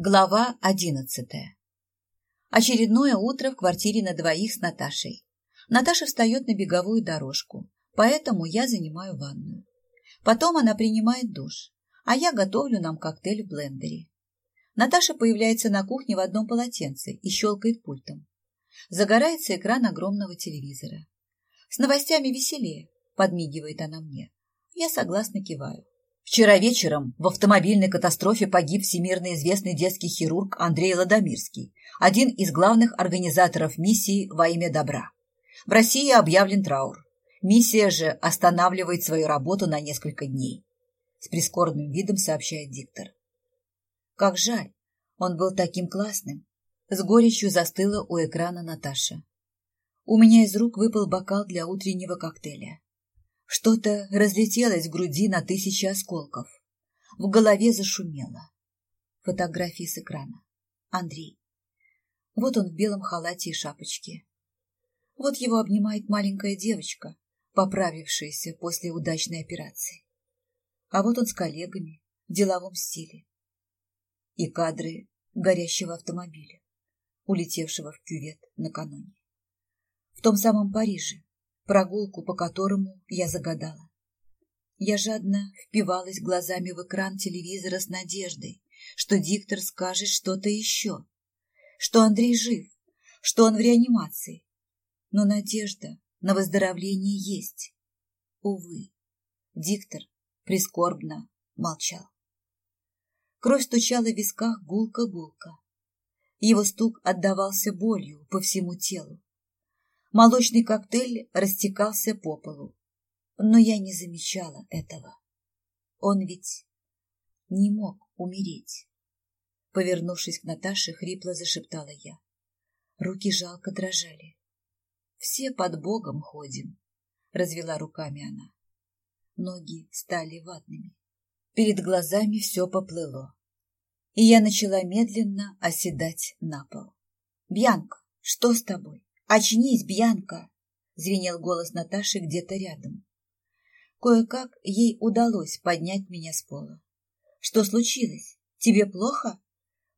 Глава одиннадцатая. Очередное утро в квартире на двоих с Наташей. Наташа встает на беговую дорожку, поэтому я занимаю ванную. Потом она принимает душ, а я готовлю нам коктейль в блендере. Наташа появляется на кухне в одном полотенце и щелкает пультом. Загорается экран огромного телевизора. С новостями веселее, подмигивает она мне. Я согласно киваю. Вчера вечером в автомобильной катастрофе погиб всемирно известный детский хирург Андрей Ладомирский, один из главных организаторов миссии «Во имя добра». В России объявлен траур. Миссия же останавливает свою работу на несколько дней. С прискорбным видом сообщает диктор. Как жаль, он был таким классным. С горечью застыла у экрана Наташа. У меня из рук выпал бокал для утреннего коктейля. Что-то разлетелось в груди на тысячи осколков. В голове зашумело. Фотографии с экрана. Андрей. Вот он в белом халате и шапочке. Вот его обнимает маленькая девочка, поправившаяся после удачной операции. А вот он с коллегами в деловом стиле. И кадры горящего автомобиля, улетевшего в кювет накануне. В том самом Париже, прогулку по которому я загадала. Я жадно впивалась глазами в экран телевизора с надеждой, что диктор скажет что-то еще, что Андрей жив, что он в реанимации. Но надежда на выздоровление есть. Увы, диктор прискорбно молчал. Кровь стучала в висках гулко-гулко. Его стук отдавался болью по всему телу. Молочный коктейль растекался по полу. Но я не замечала этого. Он ведь не мог умереть. Повернувшись к Наташе, хрипло зашептала я. Руки жалко дрожали. Все под Богом ходим, развела руками она. Ноги стали ватными. Перед глазами все поплыло. И я начала медленно оседать на пол. «Бьянка, что с тобой?» «Очнись, Бьянка!» — звенел голос Наташи где-то рядом. Кое-как ей удалось поднять меня с пола. «Что случилось? Тебе плохо?»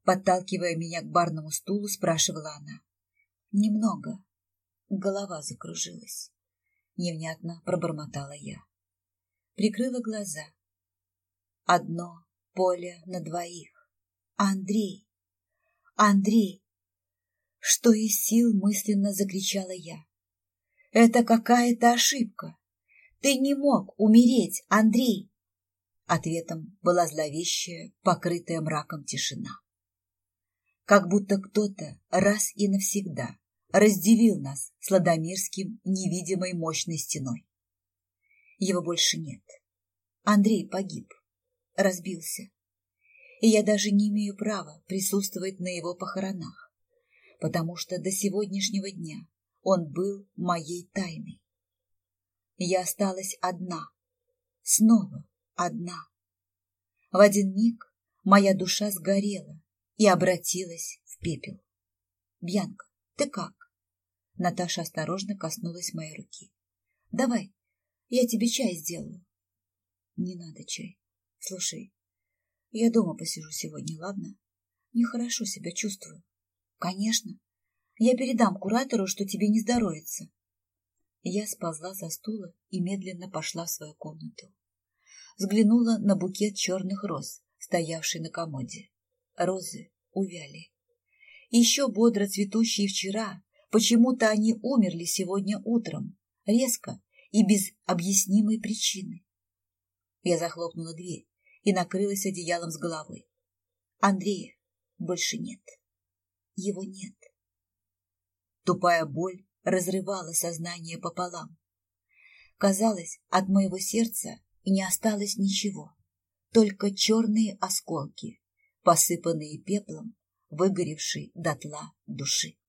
Подталкивая меня к барному стулу, спрашивала она. «Немного». Голова закружилась. Невнятно пробормотала я. Прикрыла глаза. Одно поле на двоих. Андрей! Андрей! Что из сил мысленно закричала я. Это какая-то ошибка. Ты не мог умереть, Андрей. Ответом была зловещая, покрытая мраком тишина. Как будто кто-то раз и навсегда разделил нас с Ладомирским невидимой мощной стеной. Его больше нет. Андрей погиб, разбился. И я даже не имею права присутствовать на его похоронах потому что до сегодняшнего дня он был моей тайной. Я осталась одна, снова одна. В один миг моя душа сгорела и обратилась в пепел. «Бьянка, ты как?» Наташа осторожно коснулась моей руки. «Давай, я тебе чай сделаю». «Не надо чай. Слушай, я дома посижу сегодня, ладно? Нехорошо себя чувствую. Конечно. Я передам куратору, что тебе не здоровится. Я сползла со стула и медленно пошла в свою комнату. Взглянула на букет черных роз, стоявший на комоде. Розы увяли. Еще бодро цветущие вчера, почему-то они умерли сегодня утром, резко и без объяснимой причины. Я захлопнула дверь и накрылась одеялом с головой. Андрея больше нет его нет. Тупая боль разрывала сознание пополам. Казалось, от моего сердца не осталось ничего, только черные осколки, посыпанные пеплом, выгоревшей дотла души.